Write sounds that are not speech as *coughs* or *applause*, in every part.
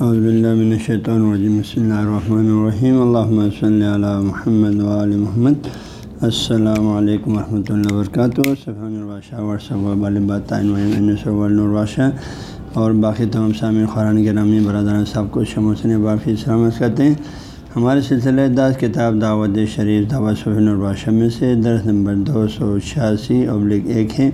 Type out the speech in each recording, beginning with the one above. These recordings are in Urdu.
الشیطان الرجیم بسم اللہ الرحمن الرحیم اللہ صلی علی محمد وعلی محمد. السلام علیکم ورحمۃ اللہ وبرکاتہ صفحہ الباشہ ورثہ اور باقی تمام سامع خوران گرامی، برادران صاحب کو شموسن بافی سلامت کرتے ہیں. ہمارے سلسلہ داس کتاب دعوت شریف دعوت صفین الباشہ میں سے درس نمبر دو سو چھیاسی ابلک ایک ہے.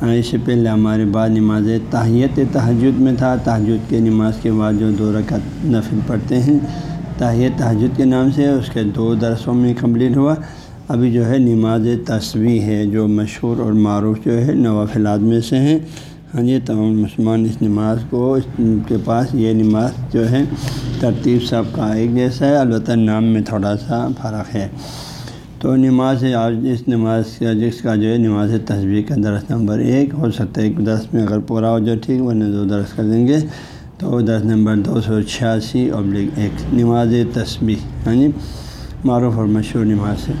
اس سے پہلے ہمارے بعد نماز تاہیت تحجد میں تھا۔ تحجد کے نماز کے بعد جو دو رکعت نفل پڑھتے ہیں تاہیت تحجد کے نام سے، اس کے دو درسوں میں کمپلیٹ ہوا۔ ابھی جو ہے نماز تصویح ہے، جو مشہور اور معروف جو ہے نوافلات میں سے ہیں۔ ہاں جی تمام مسلمان اس نماز کو، اس کے پاس یہ نماز جو ہے ترتیب سب کا ایک جیسا ہے، البتہ نام میں تھوڑا سا فرق ہے۔ تو نماز آج اس نماز کا جس کا جو ہے نماز تصویر کا درس نمبر ایک، ہو سکتا ہے ایک درس میں اگر پورا ہو جائے ٹھیک، ورنہ دو درس کر دیں گے۔ تو درس نمبر دو سو چھیاسی ابلک ایک، نماز تصویر ہاں جی؟ معروف اور مشہور نماز ہے۔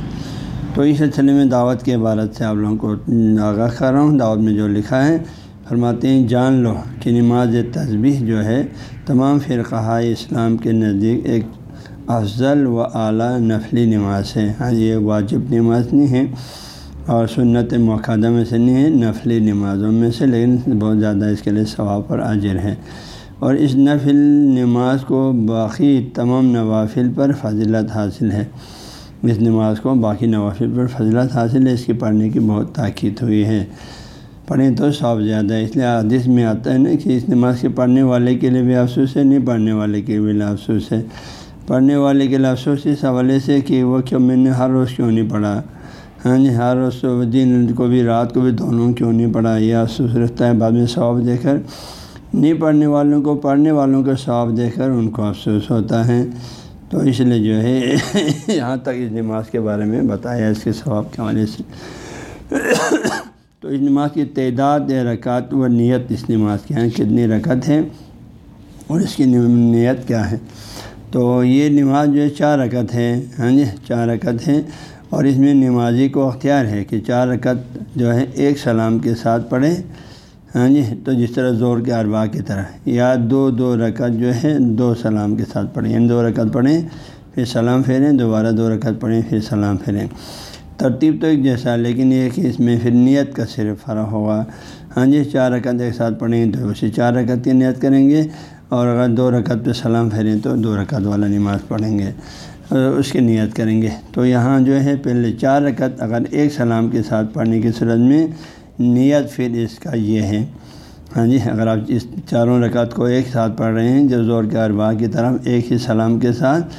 تو اس سلسلے میں دعوت کے عبارت سے آپ لوگوں کو آگاہ کر رہا ہوں۔ دعوت میں جو لکھا ہے، فرماتے ہیں، جان لو کہ نماز تصویر جو ہے، تمام فرقہ اسلام کے نزدیک ایک افضل و اعلیٰ نفلی نماز ہے۔ ہاں یہ واجب نماز نہیں ہے اور سنت موقع میں سے نہیں ہے، نفلی نمازوں میں سے، لیکن بہت زیادہ اس کے لیے ثواب پر اجر ہے۔ اور اس نفل نماز کو باقی تمام نوافل پر فضلت حاصل ہے۔ اس نماز کو باقی نوافل پر فضلت حاصل ہے۔ اس کی پڑھنے کی بہت تاکید ہوئی ہے۔ پڑھیں تو ثواب زیادہ ہے، اس لیے حدیث میں آتا ہے نا کہ اس نماز کے پڑھنے والے کے لیے بھی افسوس ہے، نہیں پڑھنے والے کے لیے بھی افسوس ہے۔ پڑھنے والے کے لیے افسوس اس حوالے سے کہ وہ کیوں میں نے ہر روز کیوں نہیں پڑھا؟ ہاں جی ہر روز دن کو بھی، رات کو بھی دونوں کیوں نہیں پڑھا؟ یہ افسوس رکھتا ہے بعد میں ثواب دے کر نہیں پڑھنے والوں کو، پڑھنے والوں کا ثواب دے کر ان کو افسوس ہوتا ہے۔ تو اس لیے جو ہے، یہاں تک اس نماز کے بارے میں بتایا اس کے ثواب کے حوالے سے۔ تو اس نماز کی تعداد، رکعت و نیت اس نماز کے ہیں، کتنی رکعت ہے اور اس کی نیت کیا ہے؟ تو یہ نماز جو ہے چار رکعت ہے ہاں جی؟ چار رکعت ہے اور اس میں نمازی کو اختیار ہے کہ چار رکعت جو ہے ایک سلام کے ساتھ پڑھے ہاں جی؟ تو جس طرح زور کے اربا کی طرح، یا دو دو رکعت جو ہے دو سلام کے ساتھ پڑھیں یعنی دو رکعت پڑھیں پھر سلام پھیریں، دوبارہ دو رکعت پڑھیں پھر سلام پھیریں۔ ترتیب تو ایک جیسا لیکن یہ کہ اس میں پھر نیت کا صرف فرق ہوگا۔ ہاں جی؟ چار رکعت ایک ساتھ پڑھیں تو اسی چار رکعت کی نیت کریں گے۔ اور اگر دو رکعت پہ سلام پھیریں تو دو رکعت والا نماز پڑھیں گے اس کی نیت کریں گے۔ تو یہاں جو ہے پہلے چار رکعت اگر ایک سلام کے ساتھ پڑھنے کی صورت میں نیت پھر اس کا یہ ہے۔ ہاں جی اگر آپ اس چاروں رکعت کو ایک ساتھ پڑھ رہے ہیں جو زور کے اربا کی طرف ایک ہی سلام کے ساتھ،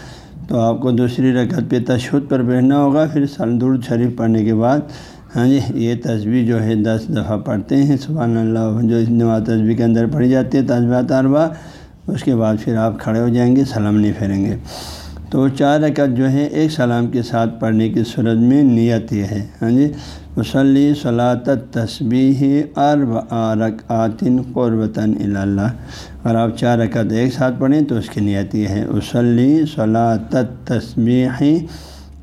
تو آپ کو دوسری رکعت پہ تشہد پر بیٹھنا ہوگا۔ پھر سلدور شریف پڑھنے کے بعد ہاں جی یہ تصویر جو ہے دس دفعہ پڑھتے ہیں۔ سبحان اللہ، جو نماز تصویر کے اندر پڑھی جاتی ہے تصویرات اربا اس کے بعد پھر آپ کھڑے ہو جائیں گے، سلام نہیں پھیریں گے۔ تو چار رکعت جو ہے ایک سلام کے ساتھ پڑھنے کی صورت میں نیت یہ ہے۔ ہاں جی؟ وسلی صلاۃ تصبیح ارب آرک آتن قربتاً اللہ اگر آپ چار رکعت ایک ساتھ پڑھیں تو اس کی نیت یہ ہے۔ وسلی صلاۃ تصبیح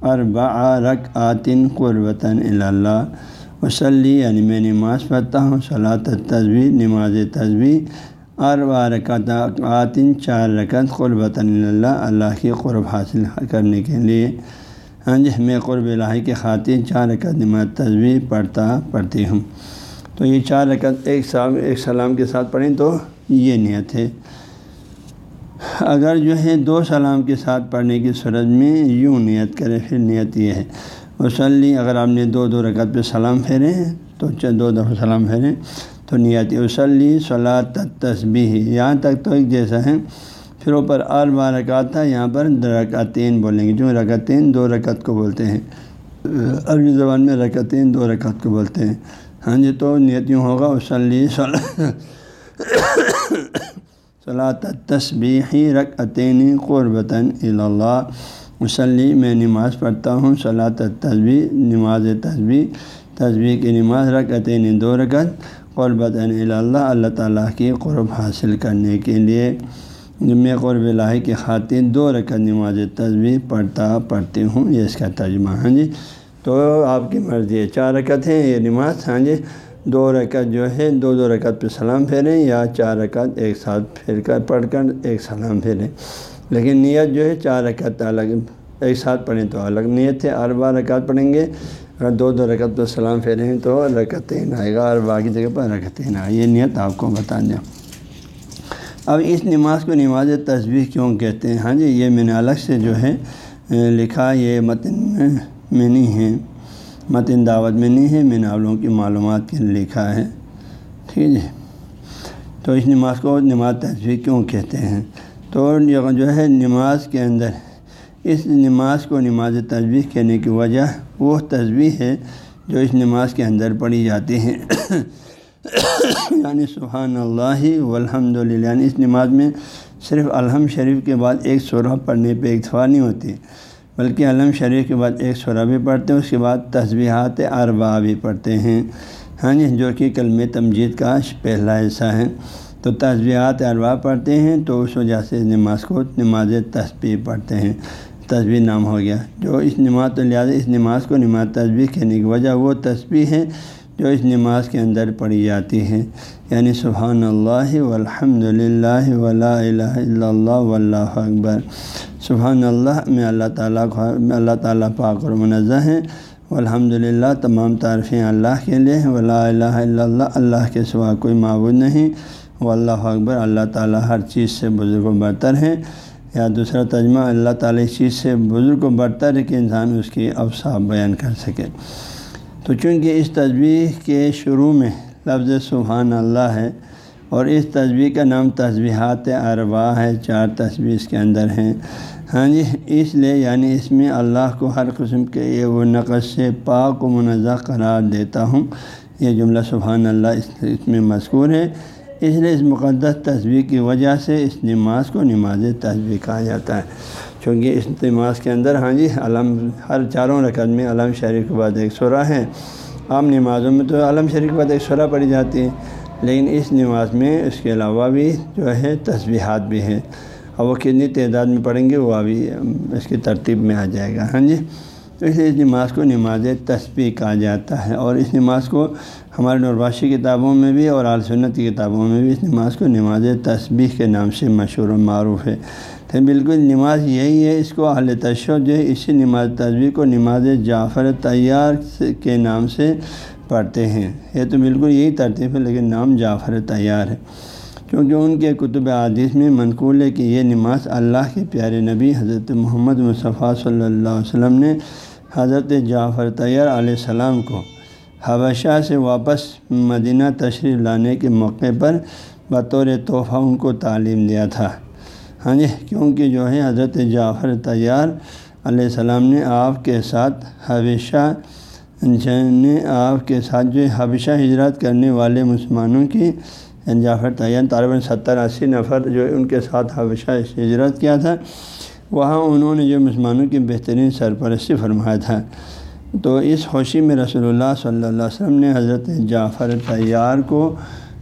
ارب آرک آتن قربتاً اللہ وسلی یعنی میں نماز پڑھتا ہوں صلاۃ تصویر نماز تصویر اربع رکعت چار رکعت قربۃ اللہ اللہ کی قرب حاصل کرنے کے لیے۔ ہاں جی میں قرب الہی کے خاطر چار رکعت نماز تصویر پڑھتا پڑھتی ہوں۔ تو یہ چار رکعت ایک سال ایک سلام کے ساتھ پڑھیں تو یہ نیت ہے۔ اگر جو ہے دو سلام کے ساتھ پڑھنے کی صورت میں یوں نیت کرے پھر نیت یہ ہے۔ وسلی، اگر آپ نے دو دو رکعت پہ سلام پھیرے تو دو دفعہ سلام پھیریں تو نیت وسلی صلاح تصبیح یہاں تک تو ایک جیسا ہے۔ پھر اوپر اور بار رکعت تھا یہاں پر رکعتین بولیں گے۔ جو رکعتین دو رکعت کو بولتے ہیں۔ عربی زبان میں رکعتین دو رکعت کو بولتے ہیں۔ ہاں جی تو نیت یوں ہوگا وسلی صلاح تصبیحی رکعتین قربتاً اللہ وسلی میں نماز پڑھتا ہوں صلاح تصبی نماز تصبی تصویر کی نماز رکعتین دو رکعت۔ قربت اللہ اللہ تعالیٰ کی قرب حاصل کرنے کے لیے میں قرب اللہ کی خاطر دو رکعت نماز تصویر پڑھتا پڑھتی ہوں، یہ اس کا ترجمہ ہاں جی؟ تو آپ کی مرضی ہے، چار رکعت ہیں یہ نماز ہاں جی؟ دو رکعت جو ہے، دو دو رکعت پہ سلام پھیریں یا چار رکعت ایک ساتھ پھیر کر پڑھ کر ایک سلام پھیریں۔ لیکن نیت جو ہے، چار رکعت الگ، ایک ساتھ پڑھیں تو الگ نیت ہے اربا رکعت پڑھیں گے۔ اگر دو دو رکعت پہ سلام پھیریں تو رکعتین آئے گا اربا کی جگہ پر رکعتین آئے یہ نیت آپ کو بتا دیں اب اس نماز کو نماز تصویر کیوں کہتے ہیں؟ ہاں جی یہ میں نے الگ سے جو ہے لکھا، یہ متن میں نہیں ہے۔ متن دعوت میں نہیں ہے، میں نے آپ لوگوں کی معلومات کے لکھا ہے۔ ٹھیک ہے جی۔ تو اس نماز کو نماز تصویر کیوں کہتے ہیں؟ تو جو ہے، نماز کے اندر اس نماز کو نماز تصویر کہنے کی وجہ وہ تصویر ہے جو اس نماز کے اندر پڑھی جاتی ہیں *coughs* یعنی سبحان اللہ والحمد للہ یعنی اس نماز میں صرف الحمد شریف کے بعد ایک سورہ پڑھنے پہ اکتفا نہیں ہوتی، بلکہ علم شریف کے بعد ایک سورہ بھی پڑھتے ہیں، اس کے بعد تصبیحات اربا بھی پڑھتے ہیں۔ ہاں جی جو کہ کلم تمجید کا پہلا ایسا ہے۔ تو تصبیحات اربا پڑھتے ہیں تو اس وجہ سے نماز کو نماز تصویر پڑھتے ہیں۔ تصویر نام ہو گیا۔ جو اس نماز تو لہٰذا اس نماز کو نماز تصویر کہنے کی وجہ وہ تصویر ہے جو اس نماز کے اندر پڑھی جاتی ہے۔ یعنی سبحان اللہ والحمد للہ ولا الہ الا اللہ واللہ اکبر۔ سبحان اللہ، میں اللہ تعالیٰ کو اللہ تعالیٰ پاک اور منظہ ہیں۔ الحمد للہ، تمام تعریفیں اللہ کے لیے ولا الہ الا اللہ اللہ کے سوا کوئی معبود نہیں۔ و اللہ اکبر، اللہ تعالیٰ ہر چیز سے بزرگ و برتر ہیں۔ یا دوسرا ترجمہ، اللہ تعالیٰ اس چیز سے بزرگ و برتر ہے کہ انسان اس کی اوصاف بیان کر سکے۔ تو چونکہ اس تصویر کے شروع میں لفظ سبحان اللہ ہے اور اس تصویر کا نام تصویحات اربا ہے، چار تصویر اس کے اندر ہیں۔ ہاں جی اس لیے یعنی اس میں اللہ کو ہر قسم کے یہ وہ نقص سے پاک و منظہ قرار دیتا ہوں۔ یہ جملہ سبحان اللہ اس اس میں مذکور ہے۔ اس لیے اس مقدس تصویر کی وجہ سے اس نماز کو نماز تصویر کہا جاتا ہے۔ چونکہ اس نماز کے اندر ہاں جی علم، ہر چاروں رقم میں علم شریف کے بعد ایک سورہ ہے۔ عام نمازوں میں تو علم شریف کے بعد ایک سورہ پڑھی جاتی ہے، لیکن اس نماز میں اس کے علاوہ بھی جو ہے تصویحات بھی ہیں۔ اور وہ کتنی تعداد میں پڑھیں گے، وہ ابھی اس کی ترتیب میں آ جائے گا۔ ہاں جی؟ تو اس لیے اس نماز کو نماز تصویر کہا جاتا ہے اور اس نماز کو ہمارے نورباشی کتابوں میں بھی اور سنت کی کتابوں میں بھی اس نماز کو نماز تصویر کے نام سے مشہور و معروف ہے۔ تو بالکل نماز یہی ہے، اس کو اہل تشو جو ہے، اسی نماز تصویر کو نماز جعفر طیار کے نام سے پڑھتے ہیں۔ یہ تو بالکل یہی ترتیب ہے، لیکن نام جعفر تیار ہے۔ کیونکہ ان کے کتب عادث میں منقول ہے کہ یہ نماز اللہ کے پیارے نبی حضرت محمد مصطفیٰ صلی اللہ علیہ وسلم نے حضرت جعفر طیار علیہ السلام کو حبشہ سے واپس مدینہ تشریف لانے کے موقع پر بطور تحفہ ان کو تعلیم دیا تھا۔ ہاں جی کیونکہ جو ہے حضرت جعفر طیار علیہ السلام نے آپ کے ساتھ حبشہ نے آپ کے ساتھ جو حبشہ ہجرت کرنے والے مسلمانوں کی جعفر طیار طالباً ستر، اسی نفر جو ان کے ساتھ حبشہ ہجرت کیا تھا۔ وہاں انہوں نے جو مسلمانوں کی بہترین سرپرستی فرمایا تھا۔ تو اس خوشی میں رسول اللہ صلی اللہ علیہ وسلم نے حضرت جعفر طیار کو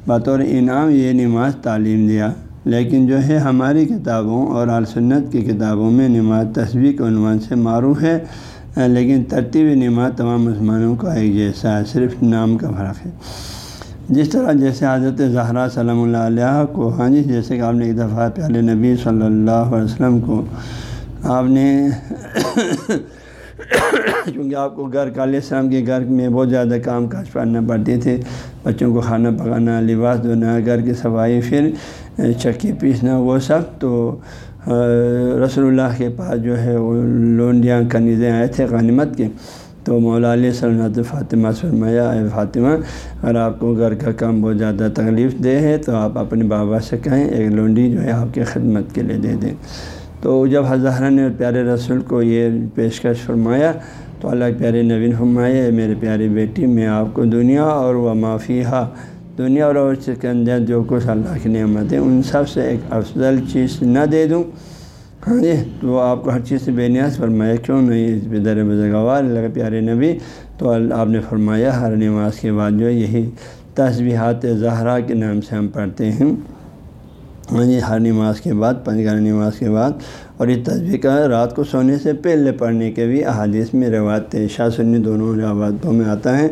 بطور انعام یہ نماز تعلیم دیا۔ لیکن جو ہے ہماری کتابوں اور سنت کی کتابوں میں نماز تصویر کے عنوان سے معروف ہے، لیکن ترتیب نماز تمام مسلمانوں کا ایک جیسا ہے، صرف نام کا فرق ہے۔ جس طرح جیسے حضرت زہرا صلی اللہ علیہ کو ہاں جی جیسے کہ آپ نے ایک دفعہ پیارے نبی صلی اللہ علیہ وسلم کو آپ نے *coughs* چونکہ آپ کو گھر کالیہ السلام کے گھر میں بہت زیادہ کام کاج پڑھنا پڑتے تھے، بچوں کو کھانا پکانا، لباس دھونا، گھر کی صفائی، پھر چکی پیسنا، وہ سب تو رسول اللہ کے پاس جو ہے وہ لونڈیاں، کنیزیں آئے تھے غنیمت کے۔ تو مولا علیہ صلی فاطمہ فرمایا، اے فاطمہ، اگر آپ کو گھر کا کام بہت زیادہ تکلیف دے ہے تو آپ اپنے بابا سے کہیں ایک لونڈی جو ہے آپ کی خدمت کے لیے دے دیں۔ تو جب ہزارہ نے پیارے رسول کو یہ پیشکش فرمایا، تو اللہ کے پیارے نوین فرمایا میرے پیاری بیٹی، میں آپ کو دنیا اور وہ معافیہ دنیا اور اس کے اندر جو کچھ اللہ کی نعمت ہے ان سب سے ایک افضل چیز نہ دے دوں۔ ہاں جی تو وہ آپ کو ہر چیز سے بے نیاز فرمایا، کیوں نہیں؟ اس بدر بزرگوار اللہ پیارے نبی۔ تو آپ نے فرمایا، ہر نماز کے بعد جو یہی تصبیحات زہرا کے نام سے ہم پڑھتے ہیں۔ ہاں جی ہر نماز کے بعد پنجگار نماز کے بعد۔ اور یہ تصویر کا رات کو سونے سے پہلے پڑھنے کے بھی احادیث میں روایت شاہ سنی دونوں روایتوں میں آتا ہے۔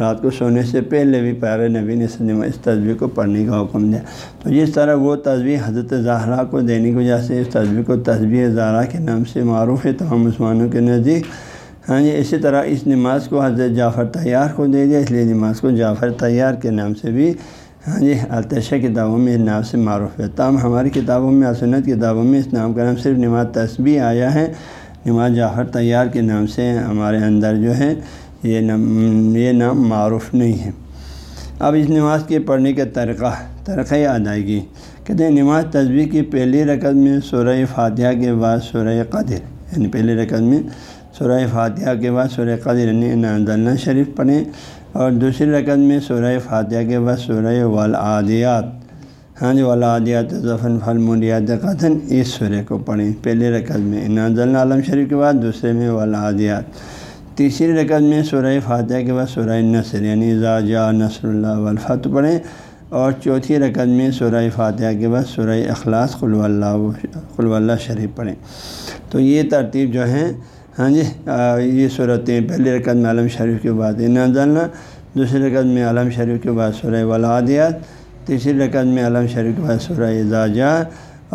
رات کو سونے سے پہلے بھی پیارے نبی نے اس تصویر کو پڑھنے کا حکم دیا۔ تو جس طرح وہ تصویر حضرت زہرا کو دینے کی وجہ سے اس تصویر کو تصویر زہرا کے نام سے معروف ہے، تمام مسلمانوں کے نزدیک۔ ہاں جی اسی طرح اس نماز کو حضرت جعفر طیار کو دے دیا، اس لیے نماز کو جعفر طیار کے نام سے بھی ہاں جی التشہ کتابوں میں اس نام سے معروف ہے۔ تاہم ہماری کتابوں میں اسنت کتابوں میں اس نام کا نام صرف نماز تصبیح آیا ہے۔ نماز جعفر طیار کے نام سے ہمارے اندر جو ہے یہ نام یہ نام معروف نہیں ہے۔ اب اس نماز کے پڑھنے کا طریقہ طریقہ ادائیگی۔ کہتے ہیں، نماز تصویر کی پہلی رقط میں سورہ فاتحہ کے بعد سورہ قدر۔ یعنی پہلی رقط میں سورہ فاتحہ کے بعد سورہ قدر یعنی ناندلہ شریف پڑھیں۔ اور دوسری رقط میں سورہ فاتحہ کے بعد سورہ والعادیات۔ ہاں جی ولادیات ظفن پھل مریات قطن اس سورہ کو پڑھیں۔ پہلی رقط میں ناندل عالم شریف کے بعد، دوسرے میں والعادیات۔ تیسری رقط میں سورہ فاتحہ کے بعد سورہ نصر یعنی جا نصر اللہ والفت پڑھیں، اور چوتھی رقط میں سورہ فاتحہ کے بعد سورہ اخلاص خلو اللہ خلو اللہ شریف پڑھیں۔ تو یہ ترتیب جو ہے ہاں جی یہ صورتیں، پہلی رقط میں عالم شریف کے بعد نازلنا دوسری رقط میں عالم شریف کے بعد سورہ ولادیات تیسری رقط میں عالم شریف کے بعد سورہ اعزاجہ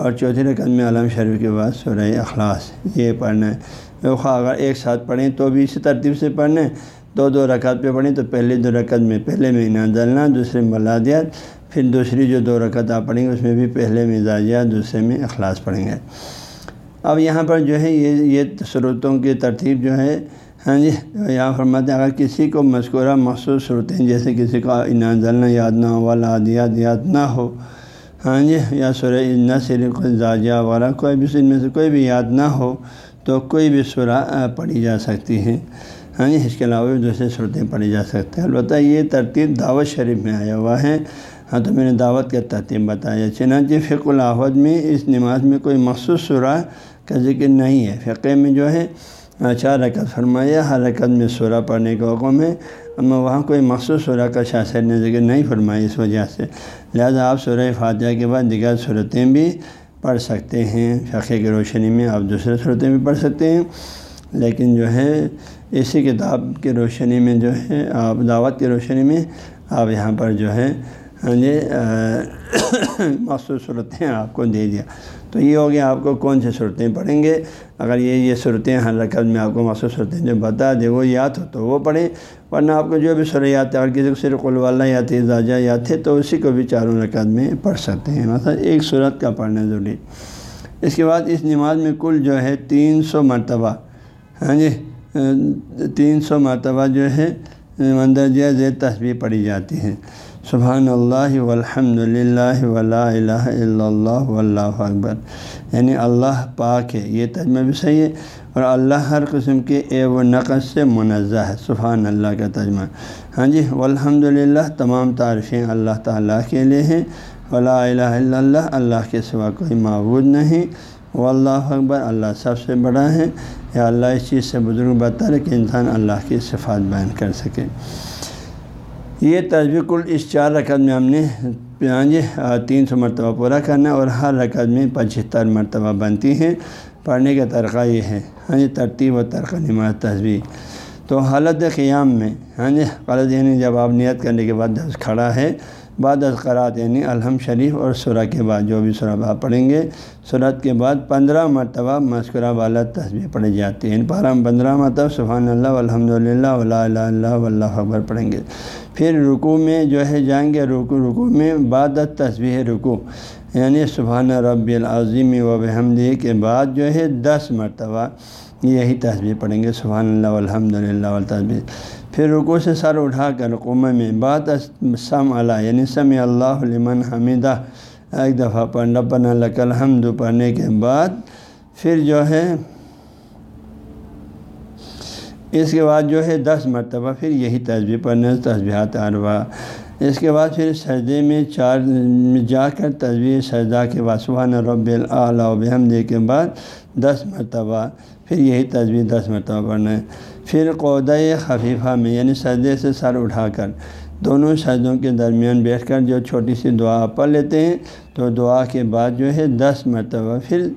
اور چوتھی رقط میں عالم شریف کے بعد سورہ اخلاص، یہ پڑھنا ہے۔ اگر ایک ساتھ پڑھیں تو بھی اسی ترتیب سے پڑھیں دو دو رکعت پہ پڑھیں تو پہلے دو رکعت میں پہلے میں ڈلنا دوسرے میں ملادیات، پھر دوسری جو دو رکعت آپ پڑھیں گے اس میں بھی پہلے میں دوسرے میں اخلاص پڑھیں گے۔ اب یہاں پر جو ہے یہ یہ صورتوں کی ترتیب جو ہے ہاں جی یہاں فرماتے ہیں، اگر کسی کو مذکورہ مخصوص صورتیں جیسے کسی کا ڈلنا یاد نہ ہو والدیات یاد نہ ہو ہاں جی یا سورہ نہ صرف زاجیہ والا کوئی بھی ان میں سے کوئی بھی یاد نہ ہو تو کوئی بھی سورہ پڑھی جا سکتی ہے۔ ہاں جی، اس کے علاوہ بھی دوسرے صورتیں پڑھی جا سکتی ہیں۔ البتہ یہ ترتیب دعوت شریف میں آیا ہوا ہے۔ ہاں تو میں نے دعوت کا ترتیب بتایا۔ چنانچہ فق الحد میں اس نماز میں کوئی مخصوص سورہ کا ذکر نہیں ہے۔ فقے میں جو ہے، چار رکعت فرمایا، ہر رکعت میں سورہ پڑھنے کا حکم ہے۔ اما وہاں کوئی مخصوص سورہ کا شاثر نے ذکر نہیں فرمائی اس وجہ سے۔ لہٰذا آپ سورہ فاتحہ کے بعد دیگر صورتیں بھی پڑھ سکتے ہیں فقے کی روشنی میں آپ دوسرے صورتیں بھی پڑھ سکتے ہیں۔ لیکن جو ہے، اسی کتاب کی روشنی میں جو ہے، آپ دعوت کی روشنی میں آپ یہاں پر جو ہے ہاں جی *coughs* مخصوص صورتیں آپ کو دے دیا۔ تو یہ ہو گیا آپ کو کون سی صورتیں پڑھیں گے؟ اگر یہ یہ صورتیں ہر رقم میں آپ کو مخصوص صورتیں جو بتا دے وہ یاد ہو تو وہ پڑھیں، ورنہ آپ کو جو بھی سر یاد تھے اگر کسی کو صرف قلواللہ یا تھے زاجہ یاد تھے تو اسی کو بھی چاروں رقد میں پڑھ سکتے ہیں۔ مثلا ایک صورت کا پڑھنا ضروری۔ اس کے بعد اس نماز میں کل جو ہے تین سو مرتبہ ہاں جی تین سو مرتبہ جو ہے مندرجہ ذیل تصویر پڑھی جاتی ہے۔ سبحان اللہ والحمد للہ ولا الہ الا اللہ واللہ اکبر۔ یعنی اللہ پاک ہے، یہ تجمہ بھی صحیح ہے اور اللہ ہر قسم کے اے و نقص سے منزہ ہے سبحان اللہ کا تجمہ۔ ہاں جی والحمد للہ تمام تعریفیں اللہ تعالیٰ کے لیے ہیں۔ ولا الہ الا اللہ اللہ کے سوا کوئی معبود نہیں۔ واللہ اکبر، اللہ سب سے بڑا ہے۔ یا اللہ اس چیز سے بزرگ بتا کہ انسان اللہ کی صفات بیان کر سکے۔ یہ تجویز کل اس چار رقط میں ہم نے جی تین سو مرتبہ پورا کرنا اور ہر رقط میں پچہتر مرتبہ بنتی ہیں۔ پڑھنے کا طریقہ یہ ہے ہاں جی ترتیب و ترقہ نماز تصویر تو حالت قیام میں ہاں جی غلط یعنی جب آپ نیت کرنے کے بعد کھڑا ہے، بعد قرات یعنی الحم شریف اور سورہ کے بعد جو بھی سورہ آپ پڑھیں گے سورت کے بعد پندرہ مرتبہ مذکورہ والا تصویر پڑھی جاتی ہے یعنی پارہ پندرہ مرتبہ، سبحان اللہ الحمد للہ ولا اللہ اللہ خبر پڑھیں گے۔ پھر رکوع میں جو ہے جائیں گے رکو رکوع میں بعد تصویر رکوع یعنی سبحان رب العظیم و بحمدی کے بعد جو ہے دس مرتبہ یہی تصویر پڑھیں گے، سبحان اللہ الحمد للہ والتصویر پھر رکو سے سر اٹھا کر رقومہ میں بعد سم یعنی اللہ یعنی سم اللہ علمن حمیدہ، ایک دفعہ پڑھ ربنا الحمد پڑھنے کے بعد پھر جو ہے اس کے بعد جو ہے دس مرتبہ پھر یہی تصویر پڑھنے تصویرات اربا اس کے بعد پھر سجدے میں چار جا کر تصویر سجدہ کے بعد سبحان رب العلیٰ و کے بعد دس مرتبہ، پھر یہی تصویر دس مرتبہ پڑھنا ہے پھر قودۂ خفیفہ میں یعنی سجدے سے سر اٹھا کر دونوں سجدوں کے درمیان بیٹھ کر جو چھوٹی سی دعا پڑھ لیتے ہیں، تو دعا کے بعد جو ہے دس مرتبہ پھر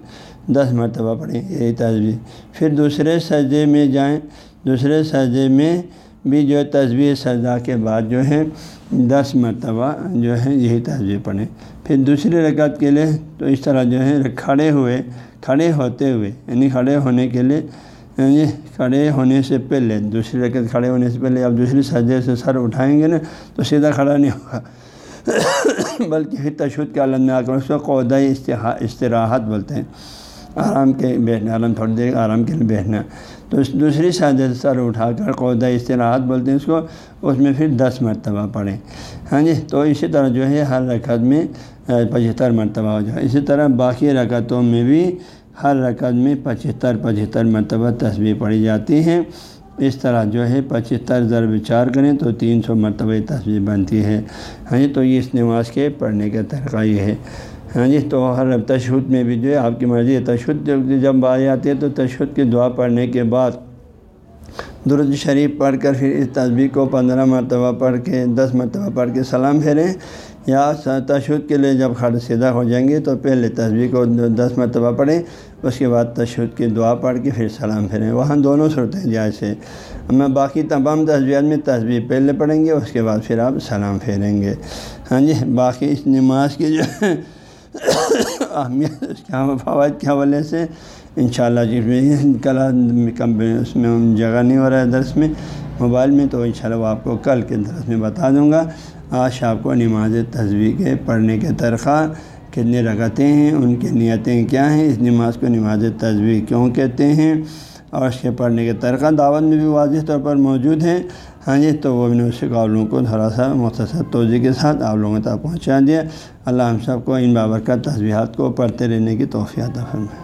دس مرتبہ پڑھیں، یہی تصویر پھر دوسرے سجدے میں جائیں دوسرے سجدے میں بھی جو ہے تصویر سجدہ کے بعد جو ہے دس مرتبہ جو ہے یہی تصویر پڑھیں۔ پھر دوسری رکعت کے لیے تو اس طرح جو ہے کھڑے ہوئے، کھڑے ہوتے ہوئے یعنی کھڑے ہونے کے لیے یعنی کھڑے ہونے سے پہلے، دوسری رکعت کھڑے ہونے سے پہلے اب دوسری سجدے سے سر اٹھائیں گے نا، تو سیدھا کھڑا نہیں ہوگا۔ *coughs* بلکہ پھر تشدد کے عالم میں آ کر اس کو قودۂ استراحت بولتے ہیں۔ آرام کے بیٹھنا، آرام، تھوڑی دیر آرام کے لیے بیٹھنا۔ تو اس دوسری سادے سر اٹھا کر قودہ استراحت بولتے ہیں، اس کو، اس میں پھر دس مرتبہ پڑھیں۔ ہاں جی تو اسی طرح جو ہے، ہر رکعت میں پچہتر مرتبہ ہو جائے۔ اسی طرح باقی رکعتوں میں بھی ہر رکعت میں پچہتر پچہتر مرتبہ تصویر پڑھی جاتی ہیں۔ اس طرح جو ہے، پچہتر ضرب چار کریں تو تین سو مرتبہ تصویر بنتی ہے۔ ہاں جی تو یہ اس نماز کے پڑھنے کا طریقہ یہ ہے۔ ہاں جی تو ہر تشہد میں بھی جو ہے آپ کی مرضی ہے تشہد جب آ جاتی ہے تو تشہد کی دعا پڑھنے کے بعد درد شریف پڑھ کر پھر اس تصویر کو پندرہ مرتبہ پڑھ کے دس مرتبہ پڑھ کے سلام پھیریں یا تشہد کے لیے جب کھڑ سیدھا ہو جائیں گے تو پہلے تصویر کو دس مرتبہ پڑھیں، اس کے بعد تشہد کی دعا پڑھ کے پھر سلام پھیریں۔ وہاں دونوں صورتیں جیسے میں باقی تمام تصویرات میں تصویر پہلے پڑھیں گے، اس کے بعد پھر آپ سلام پھیریں گے۔ ہاں جی باقی اس نماز کی جو *laughs* اہمیت اس کے فوائد کے حوالے سے؟ ان شاء اللہ جس جی، میں کل اس میں جگہ نہیں ہو رہا ہے درس میں، موبائل میں، تو ان شاء اللہ وہ آپ کو کل کے درس میں بتا دوں گا۔ آج آپ کو نماز تصویر کے پڑھنے کے طرقہ کتنے رکعتیں ہیں، ان کی نیتیں کیا ہیں، اس نماز کو نماز تصویر کیوں کہتے ہیں؟ اور اس کے پڑھنے کے طرقہ دعوت میں بھی واضح طور پر موجود ہیں۔ ہاں جی تو وہ بھی نے اس قابلوں کو تھوڑا سا مختصر توضیع کے ساتھ آپ لوگوں تک پہنچا دیا اللہ ہم سب کو ان بابرکت تصویحات کو پڑھتے رہنے کی توفیع فرمائے